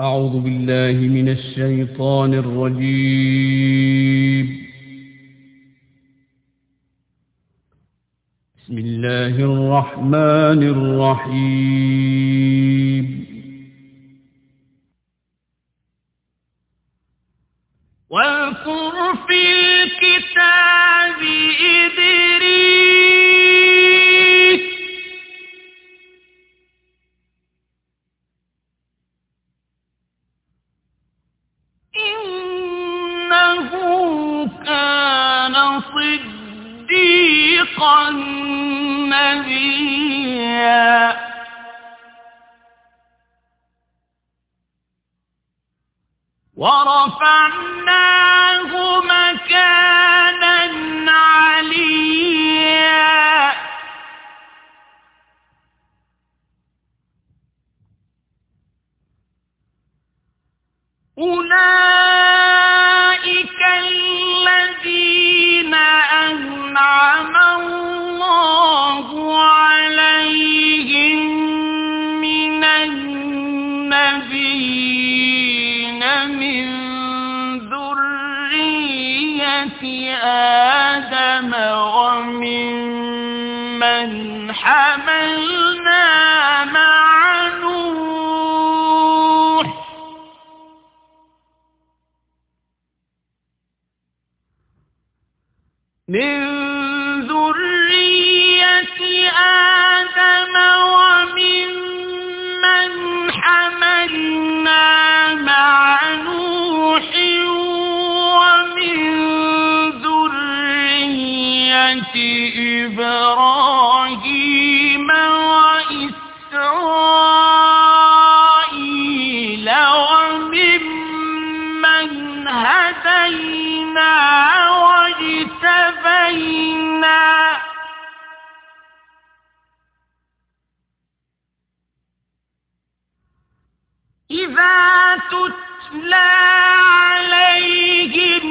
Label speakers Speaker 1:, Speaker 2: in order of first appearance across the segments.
Speaker 1: أعوذ بالله من الشيطان الرجيم. بسم الله الرحمن الرحيم.
Speaker 2: واذكر في الكتاب إدريس إنه كان صديقا نبيا. ورفعناه مكانا عليا أولئك الذين أنعم إذا تتلى عليهم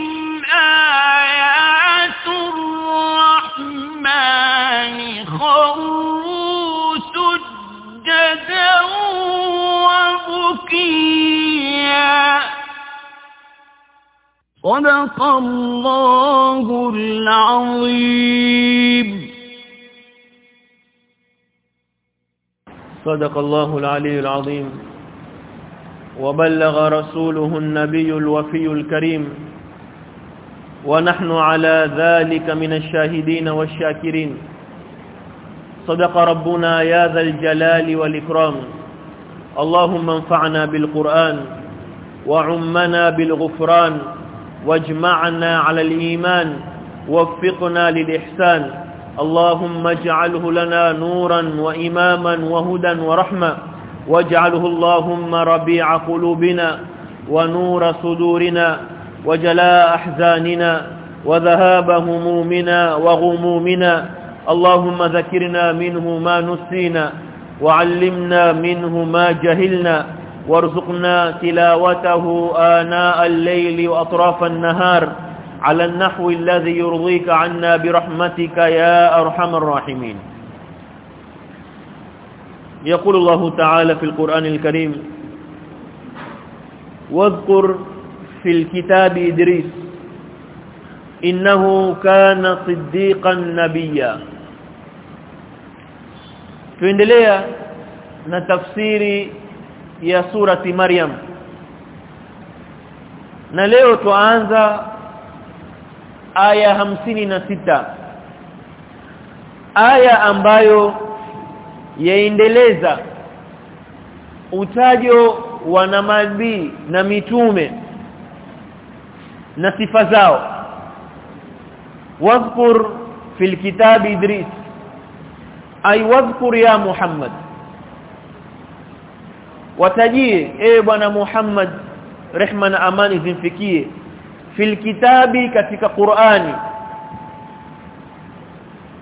Speaker 2: آيات الرحمن سجدا وبكيا. صدق الله العظيم.
Speaker 3: صدق الله العلي العظيم. وبلغ رسوله النبي الوفي الكريم. ونحن على ذلك من الشاهدين والشاكرين. صدق ربنا يا ذا الجلال والإكرام. اللهم انفعنا بالقرآن وعمنا بالغفران واجمعنا على الإيمان وفقنا للإحسان. اللهم اجعله لنا نورا وإماما وهدى ورحمة. واجعله اللهم ربيع قلوبنا ونور صدورنا وجلاء أحزاننا وذهاب همومنا وغمومنا. اللهم ذكرنا منه ما نسينا وعلمنا منه ما جهلنا. وارزقنا تلاوته آناء الليل وأطراف النهار على النحو الذي يرضيك عنا برحمتك يا أرحم الراحمين. يقول الله تعالى في القرآن الكريم واذكر في الكتاب إدريس إنه كان صديقا نبيا tuendelea na tafsiri ya surati Maryam na leo tuanza aya hamsini na sita aya ambayo yaendeleza utajo wa nabii na mitume na sifa zao. Wadhkur fil kitab idris. Ay wadhkur ya muhammad. Watajie e bwana muhammad rehma na amani zimfikie. Fil kitabi katika qurani.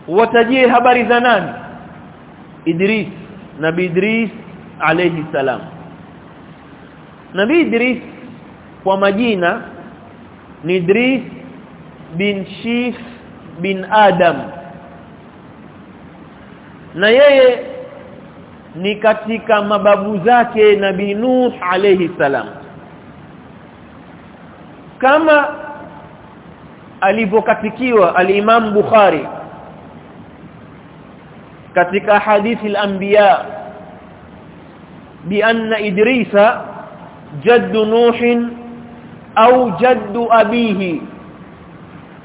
Speaker 3: Watajie habari za nani idris. Nabii idris alayhi salam. Nabii idris kwa majina ni idris bin shif bin adam. Na yeye ni katika mababu zake nabii Nuh alayhi salam. Kama alivyokatikiwa al-Imam Bukhari katika hadithi al-anbiya bi anna idrisa jaddu nuhin au jaddu abihi.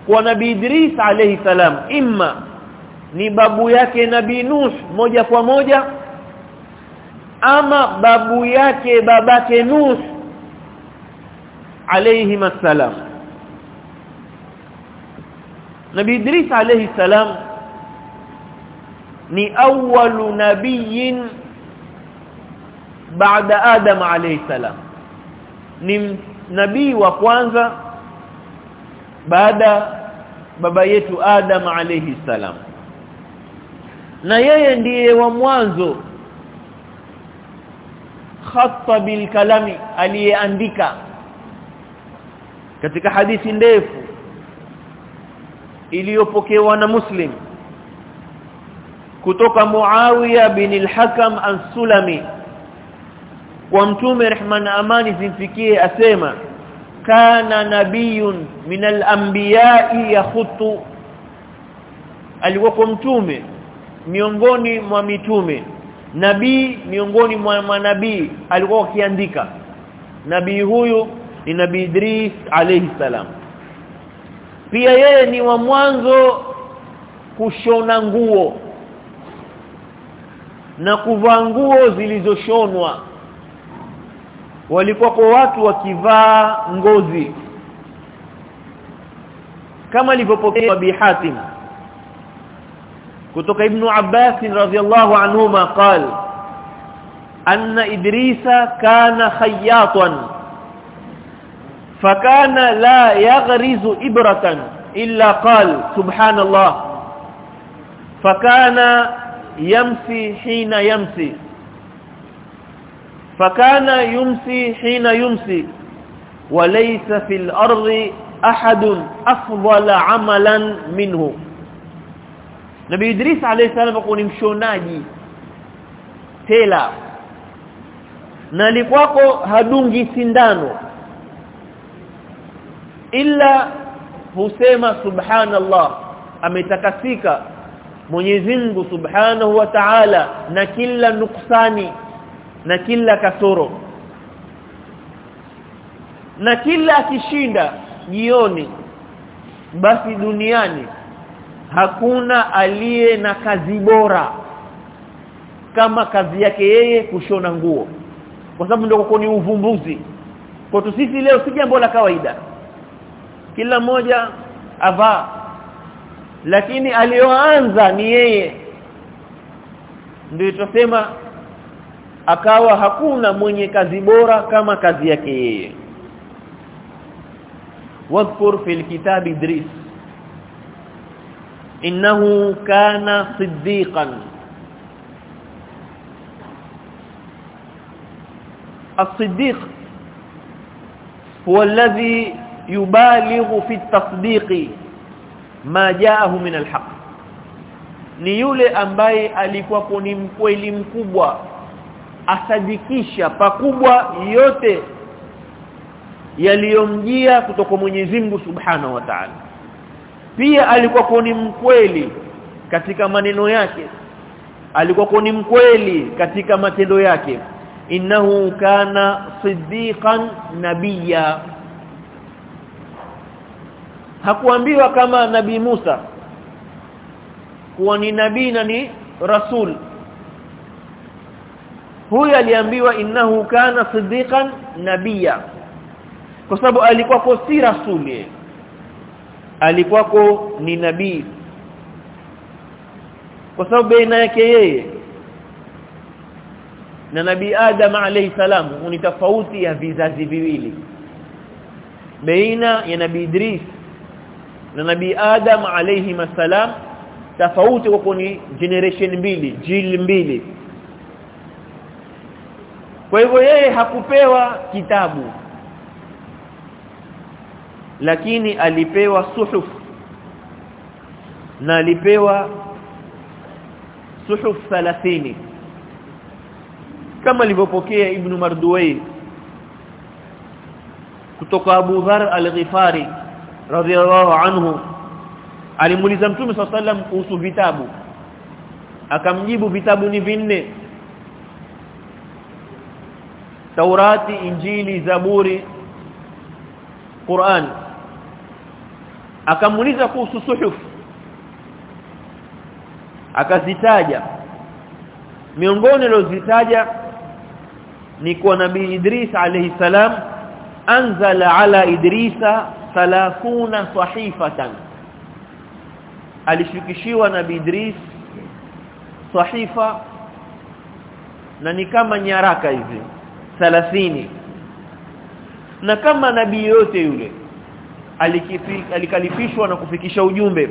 Speaker 3: Kwa nabii Idris alayhi salam imma ni babu yake nabii Nuh moja kwa moja ama babu yake babake Nuh alayhi salam. Nabii Idris alayhi salam ni awwalu nabiyyin baada Adam alayhi salam. Ni nabii wa kwanza baada baba yetu Adam alayhi salam. Na yeye ndiye wa mwanzo. Khatta bil kalami aliyeandika. Katika hadithi ndefu iliyopokewa na Muslim kutoka Muawiya bin al-Hakam al-Sulami. Kwa mtume rehma na amani zimfikie asema kana nabiyun min al-anbiya'i yakhutu alikuwa mtume miongoni mwa mitume. Nabii miongoni mwa manabii alikuwa akiandika. Nabii huyu ni nabii Idris alayhi salam. Pia yeye ni wa mwanzo kushona nguo na kuvaa nguo zilizoshonwa. Walikuwa kwa watu wakivaa ngozi. Kama ilivyopokewa bihatim kutoka ibn Abbas radhiyallahu anhuma qal anna idrisa kana khayatan fakana la yaghrizu ibratan illa qal subhanallah fakana yamsi hina yamsi. Fakana yumsi hina yumsi. Walaysa fil ardi ahadun afdala amalan minhu. Nabi Idris alayhi salam ni mshonaji tela. Na likwako hadungi sindano. Ila husema subhanallah ametakasika. Mwenyezi Mungu Subhanahu wa Ta'ala na kila nuksani na kila kasoro. Na kila akishinda jioni basi duniani hakuna aliye na kazi bora kama kazi yake yeye kushona nguo. Kwa sababu ndio ni uvumbuzi. Kwa sisi leo si jambo la kawaida. Kila mmoja avaa lakini aliyoanza ni yeye ndio tutasema akawa hakuna mwenye kazi bora kama kazi yake yeye wadhkur fil kitab idris innahu kana siddiqan الصديق هو الذي يبالغ في التصديق ma jaahu min alhaq. Ni yule ambaye alikuwa ni mkweli mkubwa asadikisha pakubwa yote yaliyomjia kutoka Mwenyezi Mungu Subhanahu wa Ta'ala. Pia alikuwa ni mkweli katika maneno yake. Alikuwa ni mkweli katika matendo yake. Innahu kana siddiqan nabiyya hakuambiwa kama nabii Musa kuwa ni nabii na ni rasul. Huyu aliambiwa innahu kana siddiqan nabia kwa sababu alikuwa kwa si rasuli alikuwa kwa ni nabii kwa sababu baina yake yeye na nabii Adam alayhi salam ni tofauti ya vizazi viwili baina ya nabii Idris na nabii Adam alayhi masalam tofauti kwa ni generation mbili jil mbili. Kwa hivyo yeye hakupewa kitabu lakini alipewa suhuf. Na alipewa suhuf 30 kama alivyopokea ibn Marduwai kutoka Abu Dhar al-Ghifari radhiyallahu anhu. Alimuuliza mtume sallam kuhusu vitabu. Akamjibu vitabu ni vinne. Taurati Injili Zaburi Qur'an. Akamuuliza kuhusu suhuf. Akazitaja. Miongoni alozitaja ni kwa nabii Idris alayhi salam anzala ala Idrisa 30 sahifatan. Alishukishiwa na Idris sahifa na ni kama nyaraka hivi 30 na kama nabii yote yule alikalifishwa na kufikisha ujumbe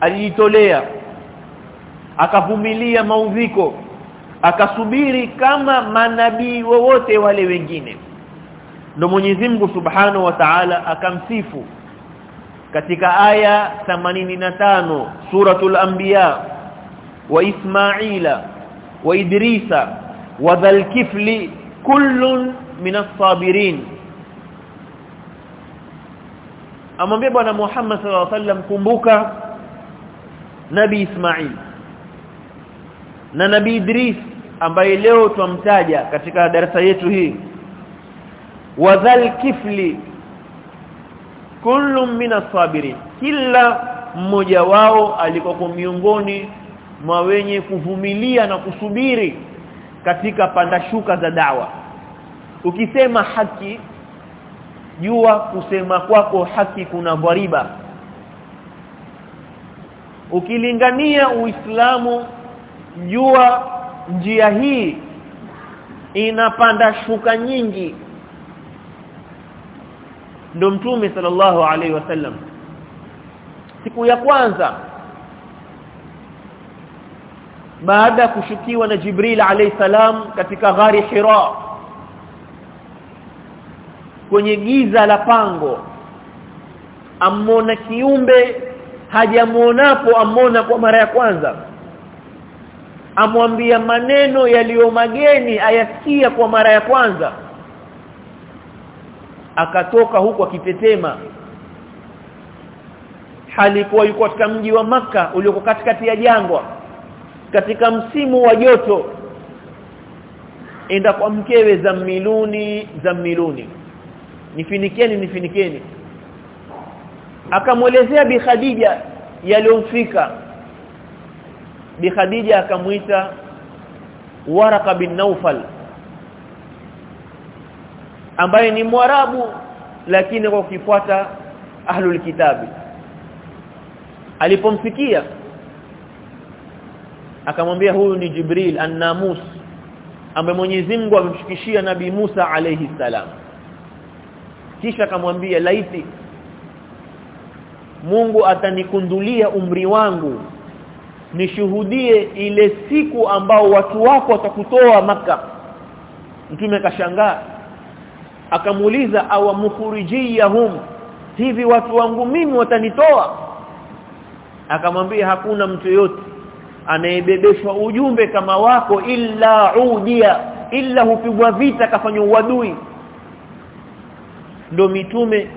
Speaker 3: alijitolea akavumilia maudhiko akasubiri kama manabii wowote wale wengine ndo Mwenyezi Mungu Subhanahu wa Ta'ala akamsifu katika aya 85 suratul anbiya wa Ismaila wa Idrisa wa dhalkifli kullun minas sabirin. Amwambia bwana Muhammad sallallahu alaihi wasallam kumbuka nabi Ismail na nabi Idris ambaye leo twamtaja katika darasa yetu hii wadhal kifli. Kullu min sabirin. Kila mmoja wao alikuwa miongoni mwa wenye kuvumilia na kusubiri katika panda shuka za dawa. Ukisema haki jua kusema kwako haki kuna dhariba ukilingania uislamu jua njia hii inapanda shuka nyingi ndo mtume sallallahu alaihi wasallam. Siku ya kwanza baada ya kushukiwa na Jibril alayhi salam katika ghari Hira kwenye giza la pango amona kiumbe hajamuonapo amona kwa mara ya kwanza. Amwambia maneno yaliyo mageni ayasikia kwa mara ya kwanza akatoka huku akitetema hali kwa yuko katika mji wa maka ulioko katikati ya jangwa katika msimu wa joto. Enda kwa mkewe za miluni za miluni nifinikeni nifinikeni akamwelezea bi Khadija yaliyomfika. Bi Khadija akamuita Waraka bin Naufal ambaye ni mwarabu lakini kwa kufuata ahlul kitabi alipomfikia akamwambia huyu ni Jibril an-Namus ambaye Mwenyezi Mungu amemshikishia Nabii Musa alayhi salam. Kisha akamwambia laiti Mungu atanikundulia umri wangu nishuhudie ile siku ambao watu wako watakutoa maka mtume akashangaa akamuuliza awamukhrijiyahum hivi watu wangu mimi watanitoa? Akamwambia hakuna mtu yote anayebebeshwa ujumbe kama wako illa udia illa hupigwa vita kafanywa uadui. Ndo mitume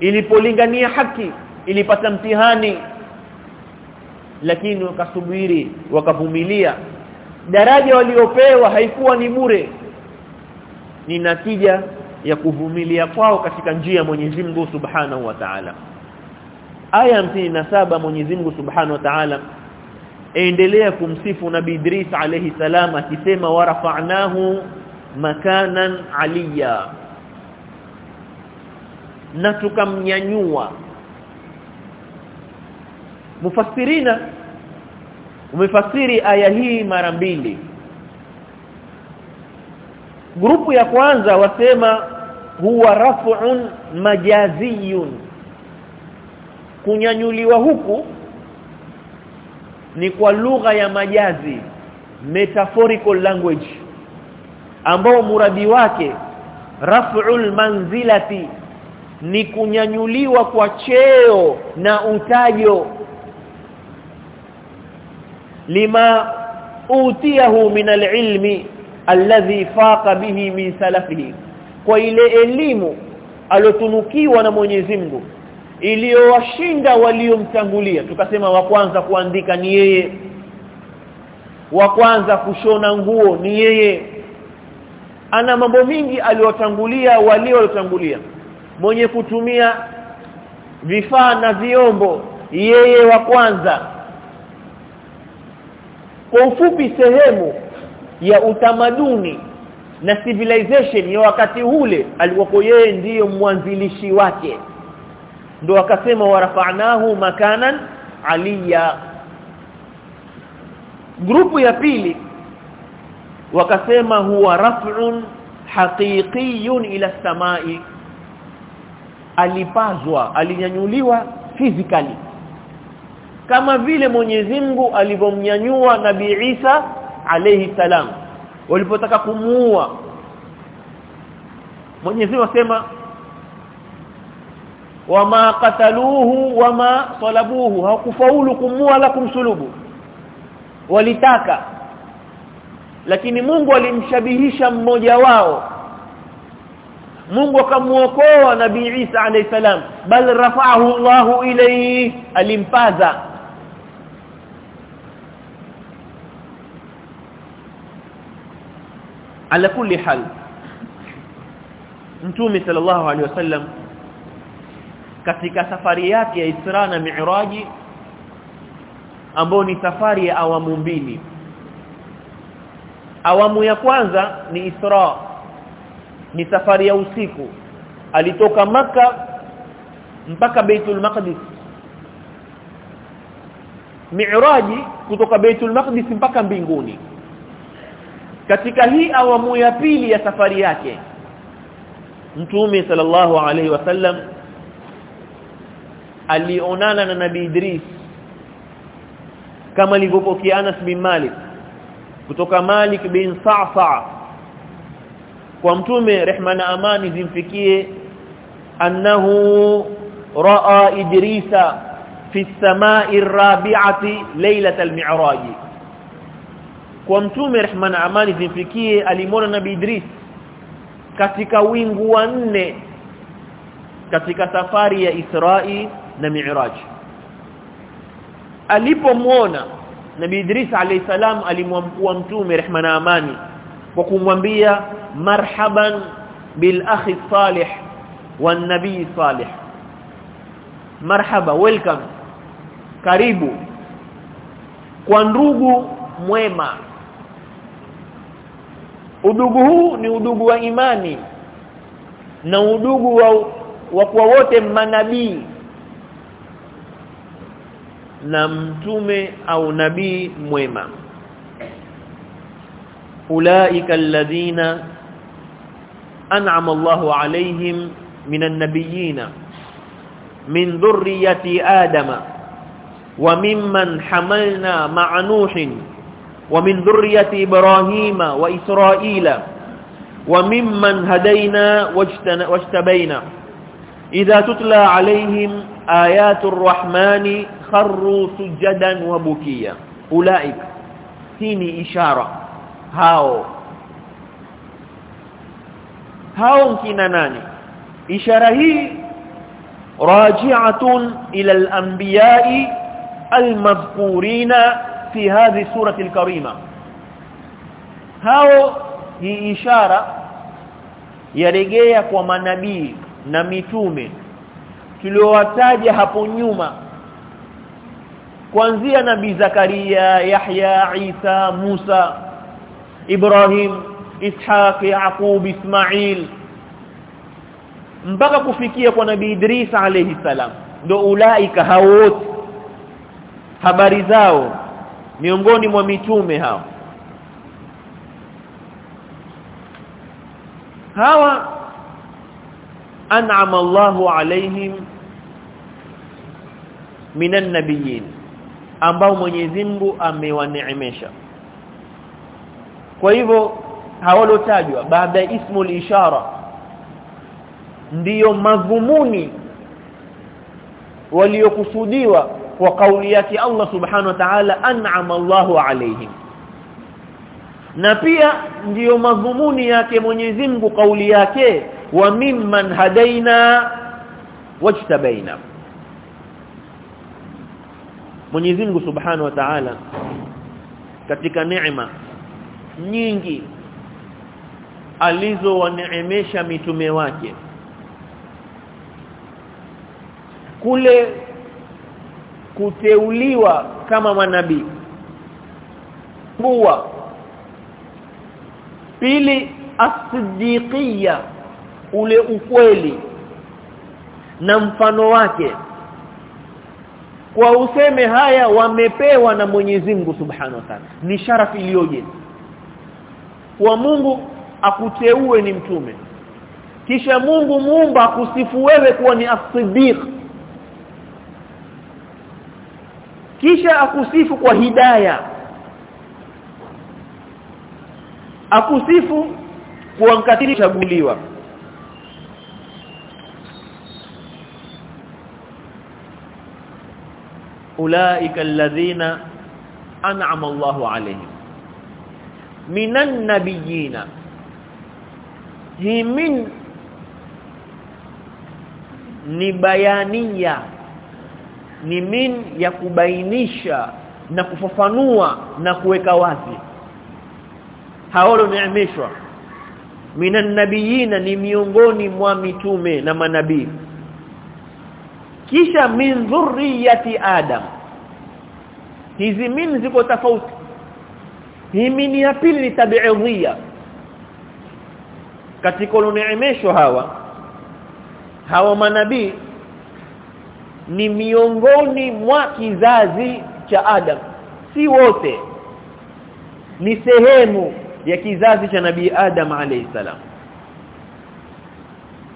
Speaker 3: ilipolingania haki ilipata mtihani lakini wakasubiri wakavumilia. Daraja waliopewa haikuwa ni bure ni natija ya kuvumilia kwao katika njia ya Mwenyezi Mungu Subhanahu wa Ta'ala. Aya saba Mwenyezi Mungu Subhanahu wa Ta'ala endelea kumsifu Nabii Idris alayhi salam akisema warafa'nahu makanan aliya na tukamnyanyua. Mufassirina umefasiri aya hii mara mbili grupu ya kwanza wasema huwa raf'un majaziyun. Kunyanyuliwa huku ni kwa lugha ya majazi metaphorical language ambao muradi wake raf'ul manzilati ni kunyanyuliwa kwa cheo na utajo. Lima utiyahu min alilmi alladhi faqa bihi min salafihi. Kwa ile elimu alotunukiwa na Mwenyezi Mungu iliyowashinda waliomtangulia. Tukasema wa kwanza kuandika ni yeye wa kwanza kushona nguo ni yeye. Ana mambo mingi aliyotangulia walio waliotangulia mwenye kutumia vifaa na vyombo yeye wa kwanza. Kwa ufupi sehemu ya utamaduni na civilization ya wakati ule alikuwa yeye ndiyo mwanzilishi wake. Ndo akasema warafa'nahu makanan aliya grupu ya pili wakasema huwa raf'un haqiqiyun ila samai. Alipazwa alinyanyuliwa physically. Kama vile Mwenyezi Mungu alivyomnyanyua Nabii Isa alayhi salam walipotaka kumuua. Mwenyezi Mungu asema wama qataluhu wama salabuhu hakufaulu kumua la kumsulubu. Walitaka lakini Mungu alimshabihisha mmoja wao. Mungu akamuokoa Nabii Isa alayhi salam. Bal rafa'ahu Allahu ilayhi alimpaza ala kulli hal. Mtume sallallahu alaihi wasallam katika safari yake ya Isra na Mi'raji ambayo ni safari ya awamu mbili. Awamu ya kwanza ni Isra ni safari ya usiku. Alitoka maka mpaka Baitul Maqdis. Mi'raji kutoka Baitul Maqdis mpaka mbinguni katika hii awamu ya pili ya safari yake Mtume sallallahu alaihi wasallam alionana na Nabii Idris kama alivyopokea Anas bin Malik kutoka Malik bin Sa'sa. Kwa mtume rehma na amani zimfikie annahu raa idrisa fi samai ar-rabi'ati laylat al-mi'raj kwa mtume rehma na amani zimfikie alimwona nabii Idris katika wingu wa nne katika safari ya Isra'i na Mi'raj. Alipomwona Nabii Idris alayhi salam alimwamkua mtume rehma na amani kwa kumwambia marhaban bil akhi salih wan nabii salih. Marhaba welcome. Karibu. Kwa ndugu mwema udugu huu ni udugu wa imani na udugu wa, wa kwa wote manabii. Na mtume au nabii mwema. Ulaika alladhina an'ama Allahu alayhim minan nabiyina min dhurriyyati adama wa mimman hamalna ma'a nuhin wa min dhurriyyati ibrahima wa israila wa mimman hadayna wajtabaina idha tutla alayhim ayatul rahmani kharru sujadan wa bukia ulaika hii ni ishara hao hao kina nani ishara fi hadhi surati alkarima. Hao hii ishara yaregea kwa manabii na mitume. Tuliowataja hapo nyuma. Kuanzia nabii Zakaria Yahya Isa Musa Ibrahim Ishaq Yaqub Ismail. Mpaka kufikia kwa nabii Idris alayhi salam. Ndo ulaika hao wote. Habari zao miongoni mwa mitume hao. Hawa an'ama Allahu alaihim minan nabiyyin ambao Mwenyezi Mungu amewaneemesha. Kwa hivyo hawalotajwa baada ya ismul ishara ndiyo madhumuni waliokusudiwa kwa kauli yake Allah subhanahu wa ta'ala an'ama Allahu alaihim na pia ndiyo madhumuni yake Mwenyezi Mungu kauli yake wa mimman hadaina wajtabaina. Mwenyezi Mungu Subhanahu wa Ta'ala katika neema nyingi alizowaneemesha mitume wake kule kuteuliwa kama manabii. Bua pili as-siddiqiyya ule ukweli na mfano wake. Kwa useme haya wamepewa na Mwenyezi Mungu Subhanahu wa Ta'ala. Ni sharafu iliyoje? Kwa Mungu akuteue ni mtume. Kisha Mungu muumba akusifu wewe kuwa ni as-siddiq kisha akusifu kwa hidaya. Akusifu kwa mkatili chaguliwa ulaika alladhina an'ama Allahu alayhim. Minan nabiyina. Hi min ni bayania ni min ya kubainisha na kufafanua na kuweka wazi. Haolo neemeshwa minan nabiyina ni miongoni mwa mitume na manabii. Kisha min dhurriyati adam. Hizi min ziko tofauti. Hii min ya pili ni tabi'idhia katika ulioneemeshwa hawa hawa manabii ni miongoni mwa kizazi cha Adam. Si wote. Ni sehemu ya kizazi cha nabii Adam alayhi salam.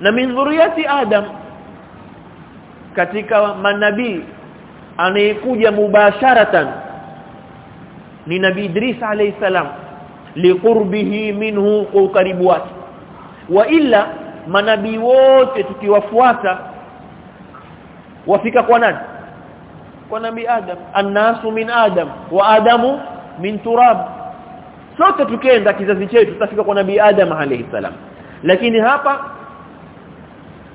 Speaker 3: Na min dhuriyati Adam katika manabii anayekuja mubasharatan ni nabii Idris alayhi salam liqurbihi minhu kwa ukaribu wake. Wa illa manabii wote tukiwafuata wafika kwa nani? Kwa nabi Adam. Annasu min Adam. Wa Adamu min turab. Sote tukienda kizazi chetu tutafika kwa nabi Adam alayhi salam. Lakini hapa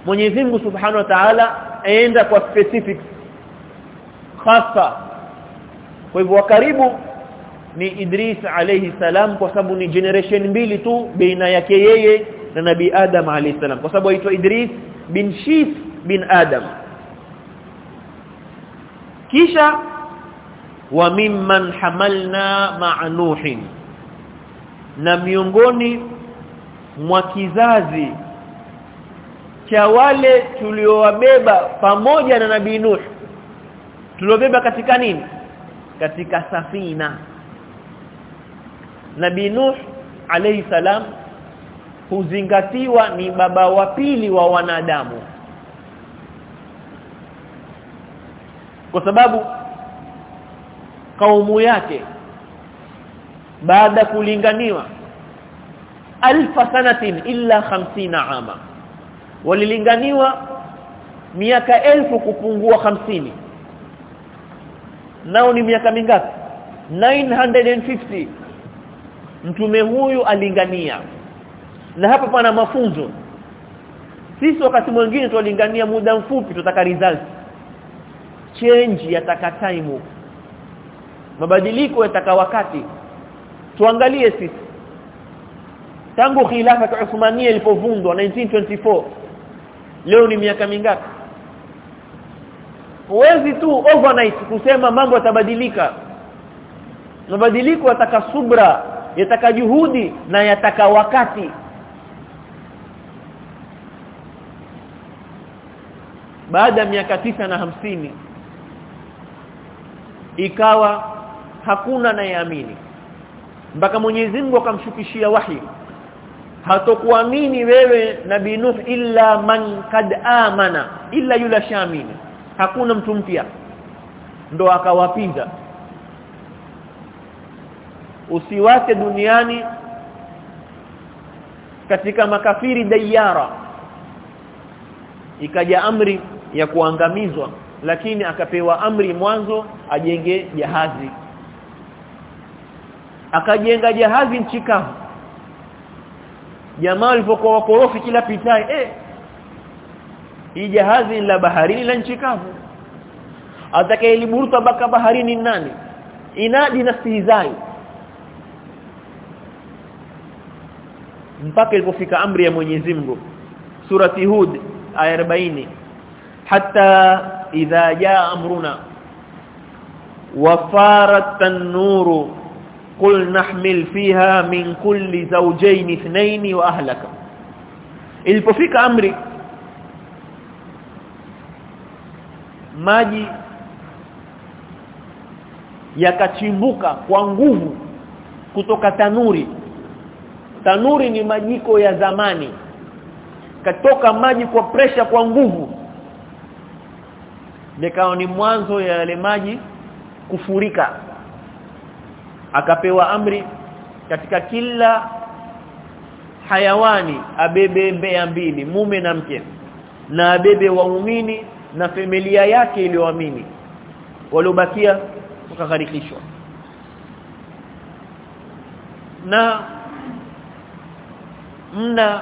Speaker 3: Mwenyezi Mungu Subhanahu wa Ta'ala aenda kwa specific hasa kwa hivyo karibu ni Idris alayhi salam kwa sababu ni generation mbili tu baina yake yeye na nabii Adam alayhi salam. Kwa sababu aitwa Idris bin Shif bin Adam kisha wa mimman hamalna ma'a nuhin. Na miongoni mwa kizazi cha wale tuliowabeba pamoja na nabii Nuh. Tuliobeba katika nini? Katika safina. Nabii Nuh alayhi salam huzingatiwa ni baba wa pili wa wanadamu kwa sababu kaumu yake baada kulinganiwa alfa sanatin illa 50 ama walilinganiwa miaka elfu kupungua hamsini nao ni miaka mingapi? 950 mtume huyu alingania na hapa pana mafunzo. Sisi wakati mwingine tulingania muda mfupi tutaka result change yataka time. Mabadiliko yataka wakati. Tuangalie sisi. Tangu khilafa ya Uthmania ilipovundwa 1924 leo ni miaka mingapi? Huwezi tu overnight kusema mambo yatabadilika. Mabadiliko yataka subra yataka juhudi na yataka wakati. Baada ya miaka tisa na hamsini ikawa hakuna nayeamini mpaka Mwenyezi Mungu akamshukishia wahi. Hatokuamini wewe nabii Nuh illa man kad amana illa yula shamini hakuna mtu mpya. Ndo akawapinda usiwake duniani katika makafiri dayara. Ikaja amri ya kuangamizwa lakini akapewa amri mwanzo ajenge jahazi. Akajenga jahazi nchikavu. Jamaa walipokuwa wakorofi kila pitai eh hii jahazi la baharini la nchikavu. Atakayeliburuta baka baharini nani? Inadi na stihizai mpaka ilipofika amri ya Mwenyezi Mungu. Surati Hud aya 40 hatta idha jaa amruna wafarat an-nuru qul nahmil fiha min kulli zawjayn ithnayn wa ahlaka ilipofika amri maji yakachimbuka kwa nguvu kutoka tanuri tanuri ni majiko ya zamani katoka maji kwa presha kwa nguvu nikawa ni mwanzo ya yale maji kufurika. Akapewa amri katika kila hayawani abebe mbea mbili mume na mke na abebe waumini na familia yake iliyoamini. Waliobakia wakagharikishwa. Na mna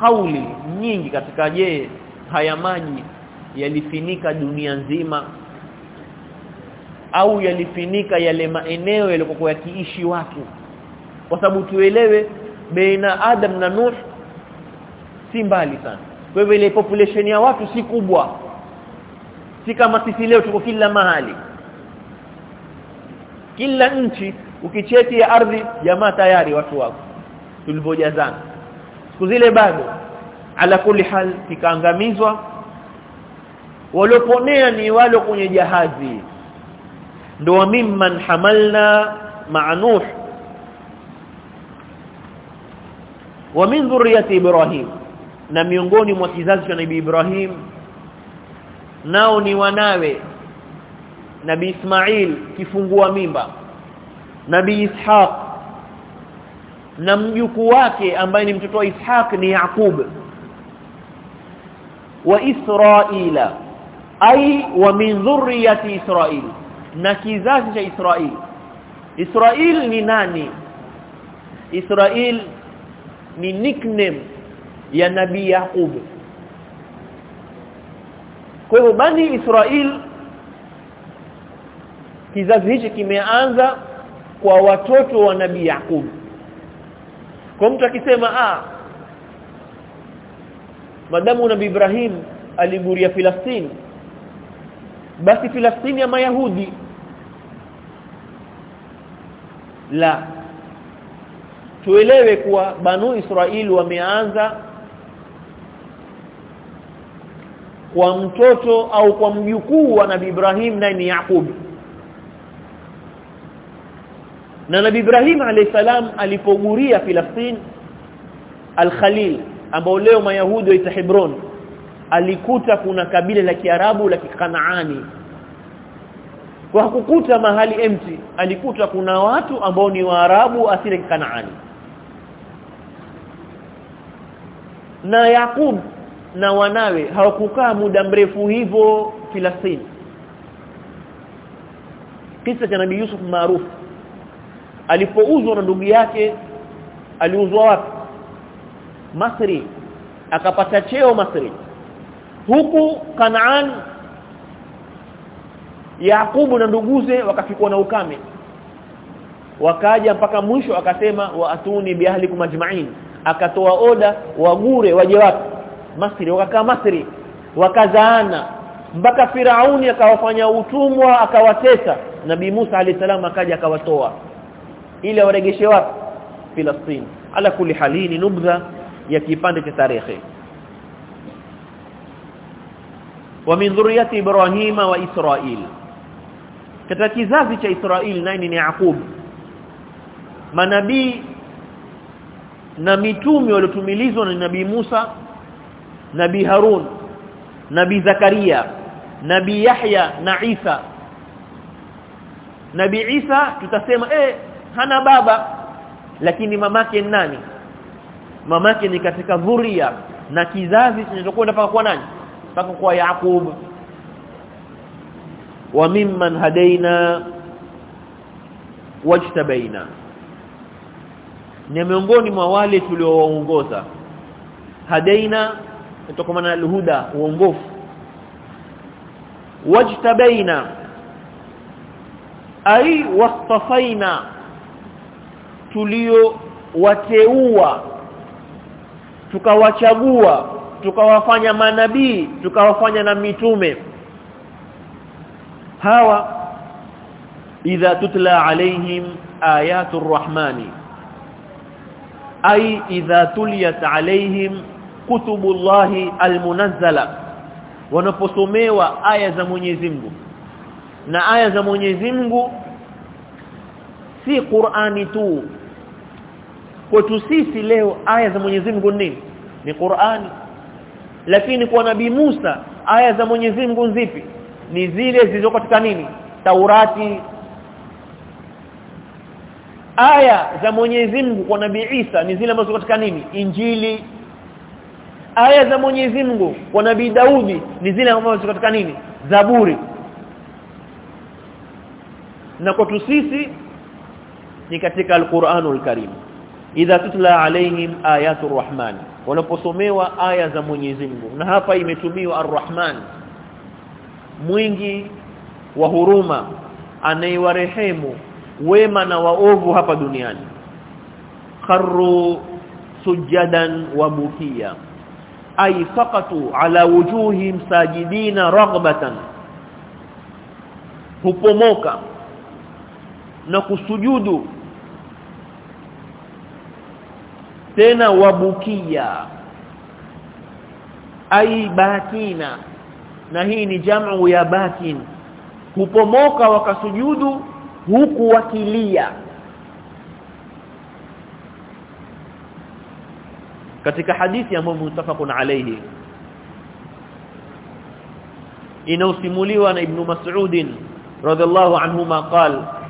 Speaker 3: kauli nyingi katika je haya maji yalifinika dunia nzima au yalifinika yale maeneo yalikokuwa yakiishi watu. Kwa sababu tuelewe baina Adam na Nuh si mbali sana. Kwa hivyo ile population ya watu si kubwa. Si kama sisi leo tuko kila mahali. Kila nchi ukicheti ya ardhi jamaa tayari watu wako. Tulivojazana siku zile bado ala kulli hal kikaangamizwa walioponea ni wale kwenye jahazi. Ndo wa mimman hamalna ma'nuh wa min dhurriyyati ibrahim. Na miongoni mwa kizazi cha nabii ibrahim. Nao ni wanawe. Nabii ismail kifungua mimba. Nabii ishaq. Na mjukuu wake ambaye ni mtoto wa ishaq ni yaqub. Wa israila ai wa min dhurriyati israil. Na kizazi cha israil. Israil ni nani? Israil ni nickname ya nabii yaqub. Kwa hivyo bani israil kizazi hichi kimeanza kwa watoto wa nabii yaqub. Kwa mtu akisema ah madamu nabii ibrahim aliburia filastini basi filastini ya mayahudi. La. Tuelewe kuwa banu israeli wameanza kwa mtoto au kwa mjukuu wa nabii Ibrahim naye ni Yaqub. Na nabii Ibrahim alayhisalam alipoguria Filastini al-Khalil ambao leo mayahudi waita Hebron alikuta kuna kabila la Kiarabu la Kikanaani. Kwa kukuta mahali empty alikuta kuna watu ambao ni Waarabu asili ya Kanaani na Yakub na wanawe hawakukaa muda mrefu hivyo Filastini kisa cha Nabii Yusuf maarufu. Alipouzwa na ndugu yake aliuzwa wapi? Masri. Akapata cheo Masri huku Kanaan Yakubu na nduguze wakafikwa na ukame. Wakaja mpaka mwisho akasema wa atuni biahlikum ajma'in. Akatoa oda wagure waje wapi? Masri. Wakakaa Masri wakazaana mpaka Firauni akawafanya utumwa akawatesa. Nabi Musa alayhisalam akaja akawatoa. Ili awaregeshe wapi? Filastini ala kulli halini nubdha ya kipande cha tarehe wa min dhurriyyati Ibrahima wa Israil. Katika kizazi cha Israil nani ni Yaqub. Manabii na mitume waliotumilizwa na nabii Musa nabii Harun nabii Zakaria nabii Yahya na Isa. Nabii Isa tutasema eh hana baba lakini mamake nani? Mamake ni katika dhuria na kizazi kinachokwenda paka kwa nani mpaka kwa Yaqub. Wa mimman hadaina wajtabaina. Ni miongoni mwa wale tuliowaongoza. Hadaina kutokana na alhuda uongofu. Wajtabaina ai wastafaina tulio wateua tukawachagua tukawafanya manabii tukawafanya na mitume. Hawa idha tutla alaihim ayatul rahmani ay idha tuliyat alaihim kutubullahi almunazzala. Wanaposomewa aya za Mwenyezi Mungu. Na aya za Mwenyezi Mungu si Qur'ani tu. Kwetu sisi leo aya za Mwenyezi Mungu nini? Ni Qur'ani lakini kwa nabii Musa aya za Mwenyezi Mungu zipi? Ni zile zilizo katika nini? Taurati. Aya za Mwenyezi Mungu kwa nabii Isa ni zile ambazo katika nini? Injili. Aya za Mwenyezi Mungu kwa nabii Daudi ni zile ambazo katika nini? Zaburi. Na kwa sisi ni katika Al-Qur'anul Karim. Idha tutla alaihim ayatu rahman wanaposomewa aya za Mwenyezi Mungu. Na hapa imetumiwa Ar-Rahman mwingi wa huruma anayewarehemu wema na waovu hapa duniani. Kharru sujadan wa bukia ay faqatu ala wujuhim sajidina raghbatan hupomoka na kusujudu tena wabukia. Ai bakina na hii ni jamu ya bakin hupomoka wakasujudu huku wakilia. Katika hadithi ambayo mutafaqun alayhi inausimuliwa na ibn Mas'ud radhiallahu anhuma qala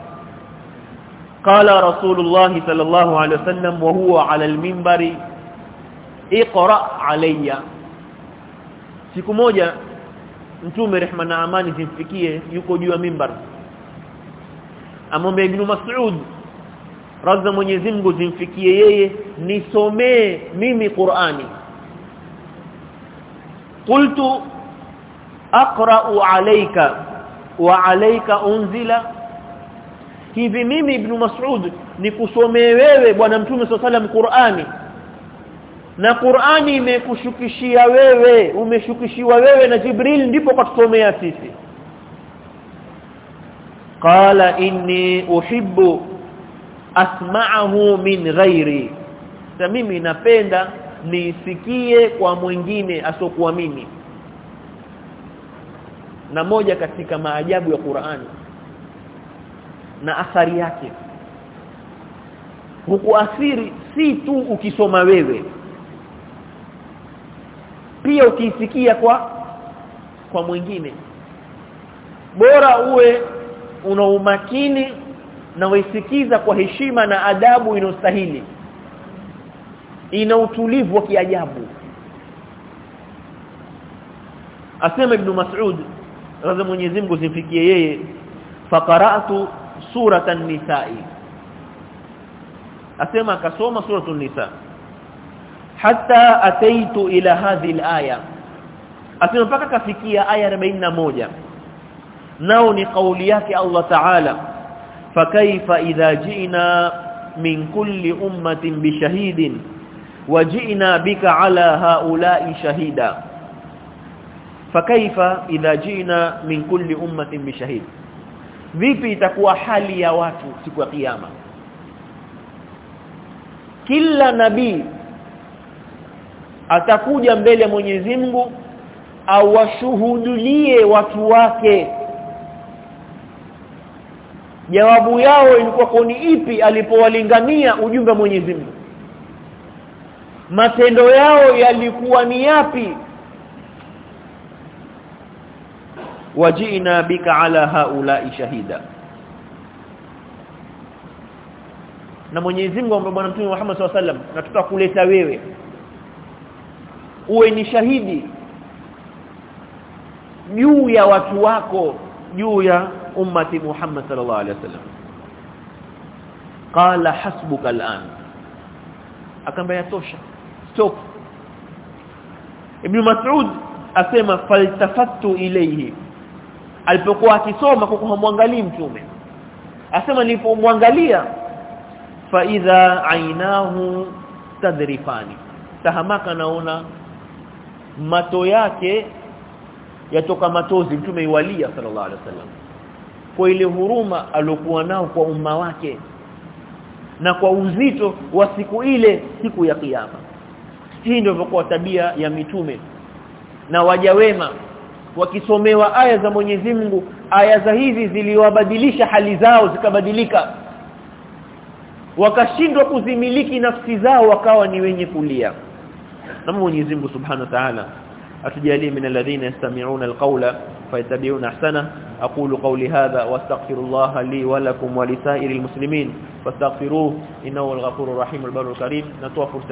Speaker 3: qala rasulullah sallallahu alaihi wasallam wa huwa ala al-minbari iqra alayya siku moja mtume rehma na amani zimfikie yuko juu ya mimbar amombe ibnu mas'ud radha Mwenyezi Mungu zimfikie yeye nisomee mimi Qur'ani. Qultu aqra'u alayka wa alayka unzila hivi mimi ibn Mas'ud nikusomee wewe bwana mtume sallam Qur'ani. Na Qur'ani imekushukishia wewe umeshukishiwa wewe na Jibril ndipo katusomea sisi. Qala inni uhibbu asma'ahu min ghairi. Na mimi napenda nisikie kwa mwingine asokuwa mimi. Na moja katika maajabu ya Qur'ani na athari yake. Hukuathiri si tu ukisoma wewe pia ukisikia kwa kwa mwingine. Bora uwe una umakini na waisikiza kwa heshima na adabu inostahili ina utulivu wa kiajabu. Asema ibn Mas'ud radhi Mwenyezi Mungu zimfikie yeye faqara'tu suratan nisa'i. Asema akasoma suratul nisa. Hatta ataitu ila hadhihi alaya asema mpaka kafikia aya 41 nao ni kauli yake Allah Ta'ala. Fakaifa idha ji'na min kulli ummatin bishahidin waji'na bika ala haula'i shahida. Fakaifa idha ji'na min kulli ummatin bishahid vipi itakuwa hali ya watu siku ya kiyama? Kila nabii atakuja mbele ya Mwenyezi Mungu awashuhudulie watu wake. Jawabu yao ilikuwa koni ipi alipowalingania ujumbe Mwenyezi Mungu? Matendo yao yalikuwa ni yapi wajina bika ala haula'i shahida. Na Mwenyezi Mungu ambaye bwana mtume Muhammad SAW na tutakuleta wewe. Uwe ni shahidi juu ya watu wako juu ya ummati Muhammad sallallahu alaihi wasallam. Qala hasbuka al'an. Akamba tosha stop. Ibn mas'ud asema faltafattu ilayhi alipokuwa akisoma kwa kumwangalia mtume. Asema nilipomwangalia fa idha ainahu tadrifani tahamaka naona mato yake yatoka matozi mtume iwalia sallallahu alaihi wasallam. Kwa ile huruma aliyokuwa nao kwa umma wake na kwa uzito wa siku ile siku ya kiyama. Hii ndio ilikuwa tabia ya mitume na waja wema wakisomewa aya za Mwenyezi Mungu aya za hizi ziliwabadilisha hali zao zikabadilika. Wakashindwa kuzimiliki nafsi zao wakawa ni wenye kulia. Na Mwenyezi Mungu Subhanahu wa Ta'ala atujalie min alladhina yastami'una alqawla fayattabi'una ahsana. Aqulu qawli hadha wastaghfirullaha li wa lakum wa lisa'iril muslimin. Fastaghfiruhu innahu alghafurur rahimul barur karim. Fursa